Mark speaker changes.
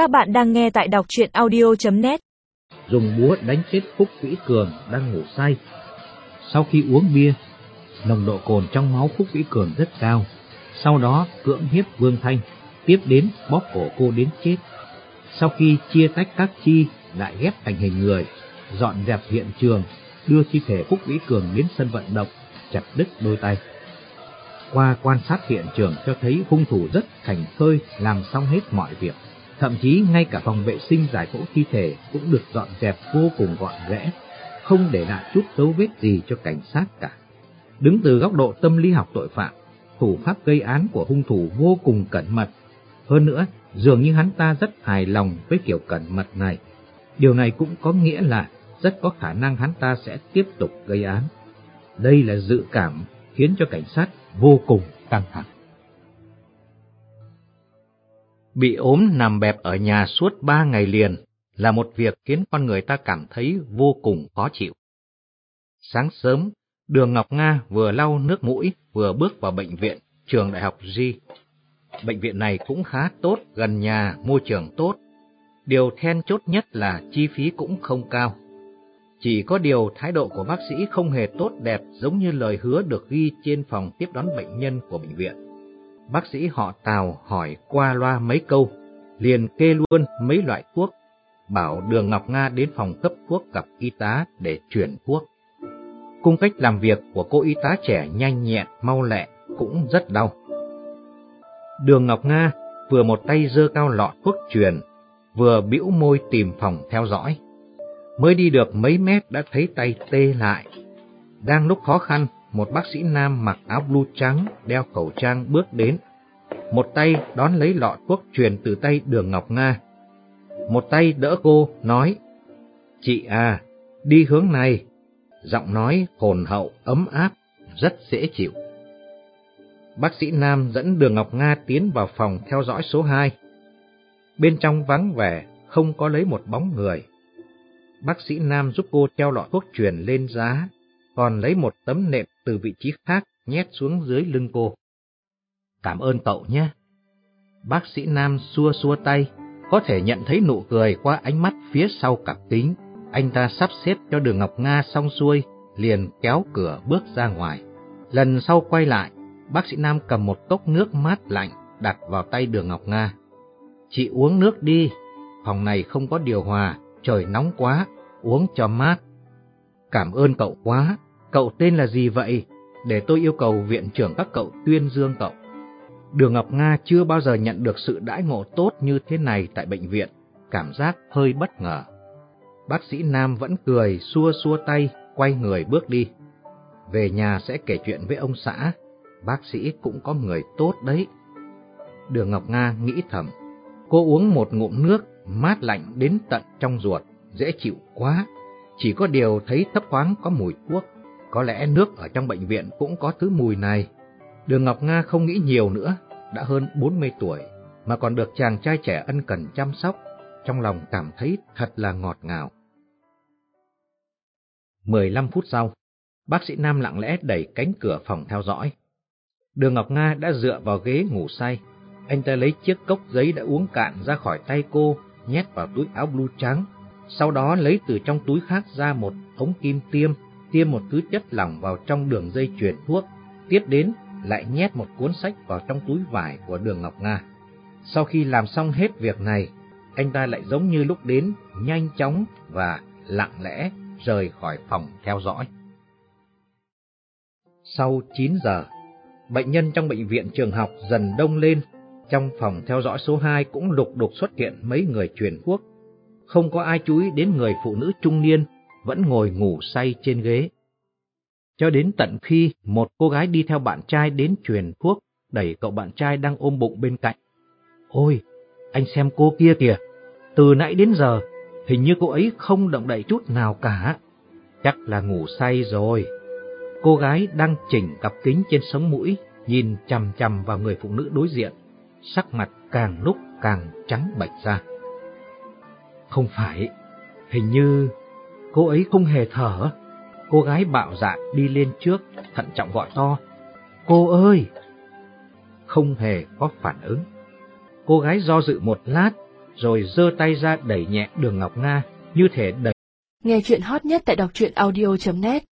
Speaker 1: Các bạn đang nghe tại đọc chuyện audio.net
Speaker 2: Dùng búa đánh chết Phúc Vĩ Cường đang ngủ say. Sau khi uống bia, nồng độ cồn trong máu Phúc Vĩ Cường rất cao. Sau đó cưỡng hiếp Vương Thanh, tiếp đến bóp cổ cô đến chết. Sau khi chia tách các chi, lại ghép thành hình người, dọn dẹp hiện trường, đưa thi thể Phúc Vĩ Cường đến sân vận động, chặt đứt đôi tay. Qua quan sát hiện trường cho thấy hung thủ rất thành thơi làm xong hết mọi việc. Thậm chí ngay cả phòng vệ sinh giải phẫu thi thể cũng được dọn dẹp vô cùng gọn gẽ, không để lại chút dấu vết gì cho cảnh sát cả. Đứng từ góc độ tâm lý học tội phạm, thủ pháp gây án của hung thủ vô cùng cẩn mật. Hơn nữa, dường như hắn ta rất hài lòng với kiểu cẩn mật này. Điều này cũng có nghĩa là rất có khả năng hắn ta sẽ tiếp tục gây án. Đây là dự cảm khiến cho cảnh sát vô cùng căng thẳng. Bị ốm nằm bẹp ở nhà suốt ba ngày liền là một việc khiến con người ta cảm thấy vô cùng khó chịu. Sáng sớm, Đường Ngọc Nga vừa lau nước mũi vừa bước vào bệnh viện trường đại học G. Bệnh viện này cũng khá tốt, gần nhà, môi trường tốt. Điều then chốt nhất là chi phí cũng không cao. Chỉ có điều thái độ của bác sĩ không hề tốt đẹp giống như lời hứa được ghi trên phòng tiếp đón bệnh nhân của bệnh viện. Bác sĩ họ Tào hỏi qua loa mấy câu, liền kê luôn mấy loại thuốc, bảo Đường Ngọc Nga đến phòng cấp thuốc gặp y tá để chuyển thuốc. Cung cách làm việc của cô y tá trẻ nhanh nhẹn, mau lẹ, cũng rất đau. Đường Ngọc Nga vừa một tay dơ cao lọ thuốc truyền, vừa bĩu môi tìm phòng theo dõi. Mới đi được mấy mét đã thấy tay tê lại. Đang lúc khó khăn, một bác sĩ nam mặc áo blue trắng, đeo khẩu trang bước đến. Một tay đón lấy lọ thuốc truyền từ tay đường Ngọc Nga. Một tay đỡ cô, nói, Chị à, đi hướng này. Giọng nói hồn hậu, ấm áp, rất dễ chịu. Bác sĩ Nam dẫn đường Ngọc Nga tiến vào phòng theo dõi số 2. Bên trong vắng vẻ, không có lấy một bóng người. Bác sĩ Nam giúp cô treo lọ thuốc truyền lên giá, còn lấy một tấm nệm từ vị trí khác nhét xuống dưới lưng cô. Cảm ơn cậu nhé. Bác sĩ Nam xua xua tay, có thể nhận thấy nụ cười qua ánh mắt phía sau cặp kính. Anh ta sắp xếp cho đường Ngọc Nga xong xuôi, liền kéo cửa bước ra ngoài. Lần sau quay lại, bác sĩ Nam cầm một cốc nước mát lạnh đặt vào tay đường Ngọc Nga. Chị uống nước đi, phòng này không có điều hòa, trời nóng quá, uống cho mát. Cảm ơn cậu quá, cậu tên là gì vậy? Để tôi yêu cầu viện trưởng các cậu tuyên dương cậu. Đường Ngọc Nga chưa bao giờ nhận được sự đãi ngộ tốt như thế này tại bệnh viện, cảm giác hơi bất ngờ. Bác sĩ Nam vẫn cười, xua xua tay, quay người bước đi. Về nhà sẽ kể chuyện với ông xã, bác sĩ cũng có người tốt đấy. Đường Ngọc Nga nghĩ thầm, cô uống một ngụm nước mát lạnh đến tận trong ruột, dễ chịu quá. Chỉ có điều thấy thấp thoáng có mùi thuốc, có lẽ nước ở trong bệnh viện cũng có thứ mùi này. Đường Ngọc Nga không nghĩ nhiều nữa, đã hơn 40 tuổi, mà còn được chàng trai trẻ ân cần chăm sóc, trong lòng cảm thấy thật là ngọt ngào. 15 phút sau, bác sĩ Nam lặng lẽ đẩy cánh cửa phòng theo dõi. Đường Ngọc Nga đã dựa vào ghế ngủ say, anh ta lấy chiếc cốc giấy đã uống cạn ra khỏi tay cô, nhét vào túi áo blue trắng, sau đó lấy từ trong túi khác ra một ống kim tiêm, tiêm một thứ chất lỏng vào trong đường dây truyền thuốc, tiếp đến lại nhét một cuốn sách vào trong túi vải của đường Ngọc Nga. Sau khi làm xong hết việc này, anh ta lại giống như lúc đến, nhanh chóng và lặng lẽ rời khỏi phòng theo dõi. Sau 9 giờ, bệnh nhân trong bệnh viện trường học dần đông lên trong phòng theo dõi số 2 cũng lục đục xuất hiện mấy người truyền thuốc. Không có ai chú ý đến người phụ nữ trung niên vẫn ngồi ngủ say trên ghế. Cho đến tận khi một cô gái đi theo bạn trai đến truyền thuốc, đẩy cậu bạn trai đang ôm bụng bên cạnh. Ôi, anh xem cô kia kìa, từ nãy đến giờ, hình như cô ấy không động đậy chút nào cả. Chắc là ngủ say rồi. Cô gái đang chỉnh cặp kính trên sống mũi, nhìn chằm chằm vào người phụ nữ đối diện sắc mặt càng lúc càng trắng bệch ra. Không phải, hình như cô ấy không hề thở. Cô gái bạo dạn đi lên trước, thận trọng gọi to. Cô ơi! Không hề có phản ứng. Cô gái do dự một lát, rồi giơ tay ra đẩy nhẹ đường Ngọc Nga, như thể đẩy.
Speaker 3: Nghe chuyện hot nhất tại đọc truyện audio.net